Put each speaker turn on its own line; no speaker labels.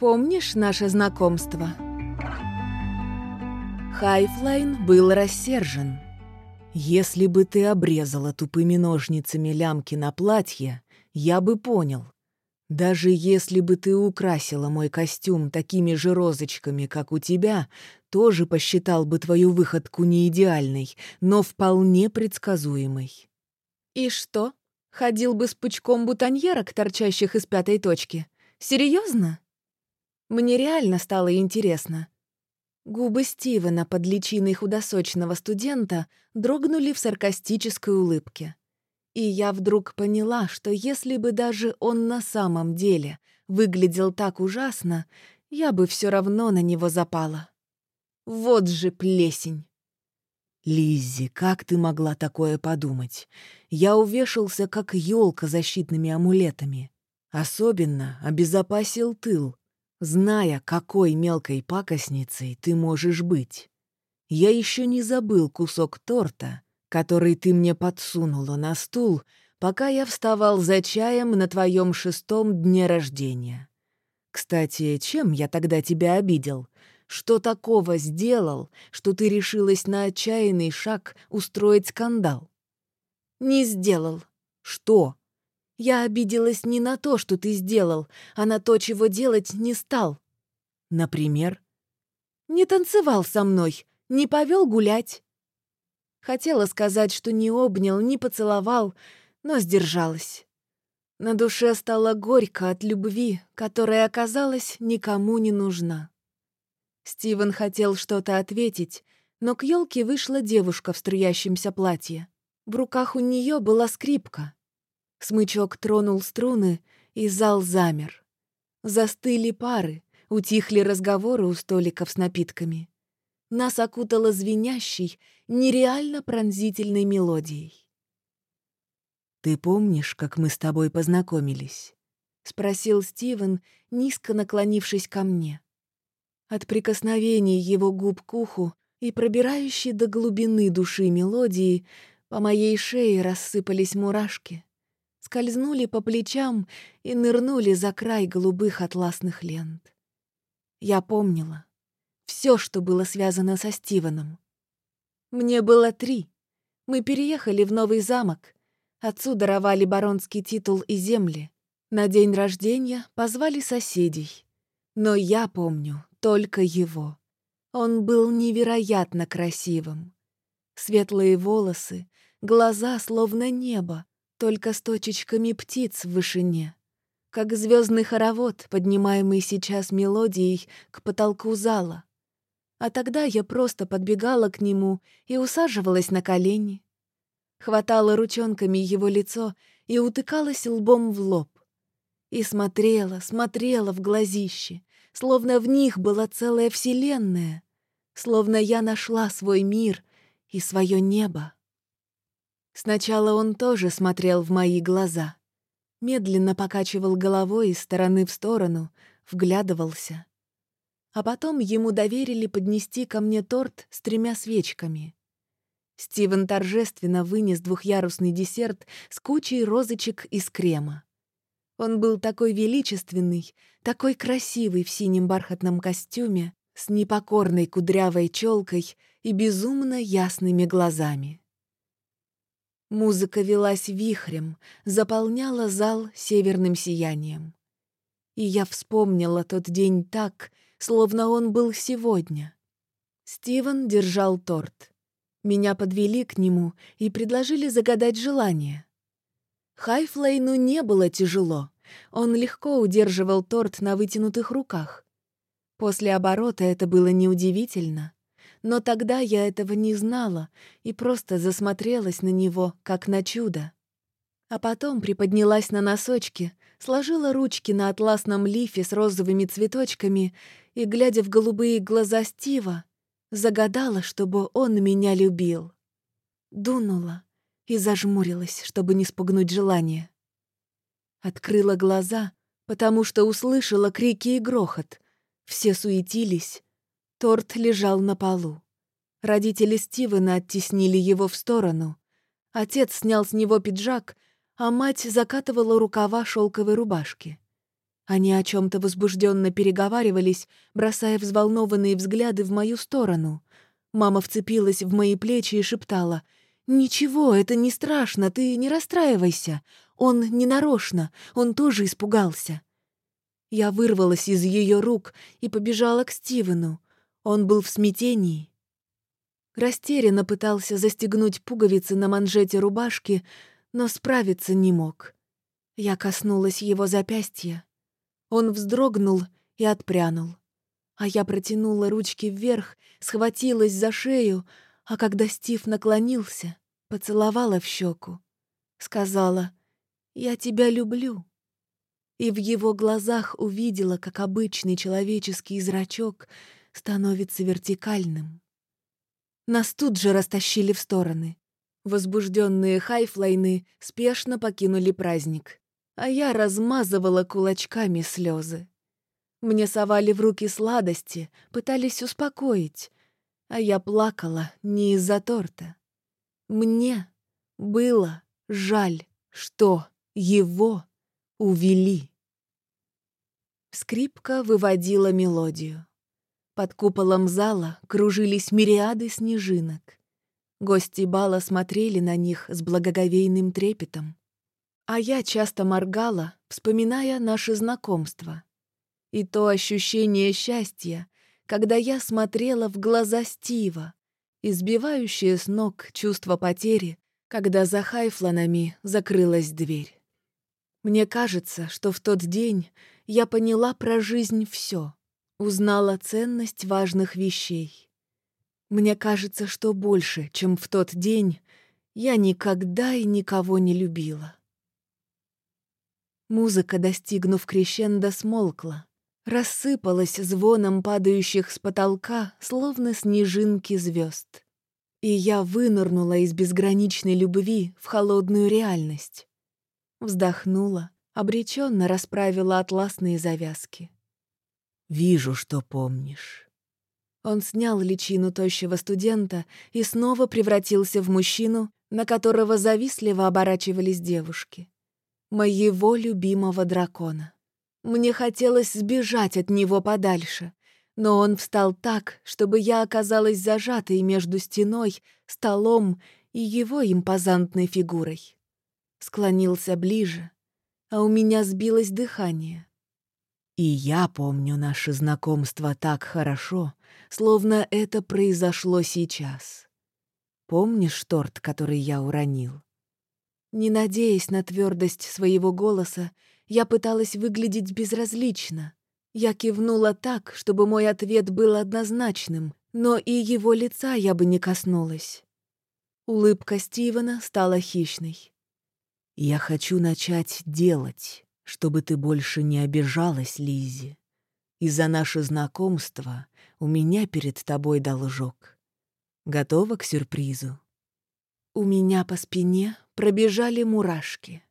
Помнишь наше знакомство? Хайфлайн был рассержен. Если бы ты обрезала тупыми ножницами лямки на платье, я бы понял. Даже если бы ты украсила мой костюм такими же розочками, как у тебя, тоже посчитал бы твою выходку не идеальной, но вполне предсказуемой. И что? Ходил бы с пучком бутоньерок, торчащих из пятой точки? Серьезно? Мне реально стало интересно. Губы Стивена под личиной худосочного студента дрогнули в саркастической улыбке. И я вдруг поняла, что если бы даже он на самом деле выглядел так ужасно, я бы все равно на него запала. Вот же плесень! Лиззи, как ты могла такое подумать? Я увешался, как елка защитными амулетами. Особенно обезопасил тыл, зная, какой мелкой пакостницей ты можешь быть. Я еще не забыл кусок торта, который ты мне подсунула на стул, пока я вставал за чаем на твоем шестом дне рождения. Кстати, чем я тогда тебя обидел? Что такого сделал, что ты решилась на отчаянный шаг устроить скандал? Не сделал. Что? Я обиделась не на то, что ты сделал, а на то, чего делать не стал. Например? Не танцевал со мной, не повел гулять. Хотела сказать, что не обнял, не поцеловал, но сдержалась. На душе стало горько от любви, которая оказалась никому не нужна. Стивен хотел что-то ответить, но к елке вышла девушка в струящемся платье. В руках у нее была скрипка. Смычок тронул струны, и зал замер. Застыли пары, утихли разговоры у столиков с напитками. Нас окутало звенящей, нереально пронзительной мелодией. «Ты помнишь, как мы с тобой познакомились?» — спросил Стивен, низко наклонившись ко мне. От прикосновений его губ к уху и пробирающей до глубины души мелодии по моей шее рассыпались мурашки скользнули по плечам и нырнули за край голубых атласных лент. Я помнила все, что было связано со Стивеном. Мне было три. Мы переехали в новый замок. Отцу даровали баронский титул и земли. На день рождения позвали соседей. Но я помню только его. Он был невероятно красивым. Светлые волосы, глаза словно небо, только с точечками птиц в вышине, как звездный хоровод, поднимаемый сейчас мелодией к потолку зала. А тогда я просто подбегала к нему и усаживалась на колени, хватала ручонками его лицо и утыкалась лбом в лоб. И смотрела, смотрела в глазище, словно в них была целая вселенная, словно я нашла свой мир и свое небо. Сначала он тоже смотрел в мои глаза. Медленно покачивал головой из стороны в сторону, вглядывался. А потом ему доверили поднести ко мне торт с тремя свечками. Стивен торжественно вынес двухъярусный десерт с кучей розочек из крема. Он был такой величественный, такой красивый в синем бархатном костюме, с непокорной кудрявой челкой и безумно ясными глазами. Музыка велась вихрем, заполняла зал северным сиянием. И я вспомнила тот день так, словно он был сегодня. Стивен держал торт. Меня подвели к нему и предложили загадать желание. Хайфлейну не было тяжело. Он легко удерживал торт на вытянутых руках. После оборота это было неудивительно. Но тогда я этого не знала и просто засмотрелась на него, как на чудо. А потом приподнялась на носочки, сложила ручки на атласном лифе с розовыми цветочками и, глядя в голубые глаза Стива, загадала, чтобы он меня любил. Дунула и зажмурилась, чтобы не спугнуть желание. Открыла глаза, потому что услышала крики и грохот. Все суетились, Торт лежал на полу. Родители Стивена оттеснили его в сторону. Отец снял с него пиджак, а мать закатывала рукава шелковой рубашки. Они о чем-то возбужденно переговаривались, бросая взволнованные взгляды в мою сторону. Мама вцепилась в мои плечи и шептала — «Ничего, это не страшно, ты не расстраивайся. Он не нарочно, он тоже испугался». Я вырвалась из ее рук и побежала к Стивену. Он был в смятении. Растерянно пытался застегнуть пуговицы на манжете рубашки, но справиться не мог. Я коснулась его запястья. Он вздрогнул и отпрянул. А я протянула ручки вверх, схватилась за шею, а когда Стив наклонился, поцеловала в щеку, сказала «Я тебя люблю». И в его глазах увидела, как обычный человеческий зрачок становится вертикальным. Нас тут же растащили в стороны. Возбужденные хайфлайны спешно покинули праздник, а я размазывала кулачками слезы. Мне совали в руки сладости, пытались успокоить, а я плакала не из-за торта. Мне было жаль, что его увели. Скрипка выводила мелодию. Под куполом зала кружились мириады снежинок. Гости бала смотрели на них с благоговейным трепетом. А я часто моргала, вспоминая наше знакомство. И то ощущение счастья, когда я смотрела в глаза Стива, избивающее с ног чувство потери, когда за Хайфланами закрылась дверь. Мне кажется, что в тот день я поняла про жизнь все, узнала ценность важных вещей. Мне кажется, что больше, чем в тот день, я никогда и никого не любила. Музыка, достигнув крещенда, смолкла рассыпалась звоном падающих с потолка, словно снежинки звезд. И я вынырнула из безграничной любви в холодную реальность. Вздохнула, обреченно расправила атласные завязки.
«Вижу, что помнишь».
Он снял личину тощего студента и снова превратился в мужчину, на которого завистливо оборачивались девушки. Моего любимого дракона. Мне хотелось сбежать от него подальше, но он встал так, чтобы я оказалась зажатой между стеной, столом и его импозантной фигурой. Склонился ближе, а у меня сбилось дыхание.
И я помню наше знакомство так хорошо, словно это произошло сейчас. Помнишь торт, который я уронил?
Не надеясь на твердость своего голоса, я пыталась выглядеть безразлично. Я кивнула так, чтобы мой ответ был однозначным, но и его лица я бы не коснулась. Улыбка Стивена стала хищной.
«Я хочу начать делать, чтобы ты больше не обижалась, Лизи. И за наше знакомство у меня перед тобой должок. Готова к сюрпризу?»
У меня по спине пробежали мурашки.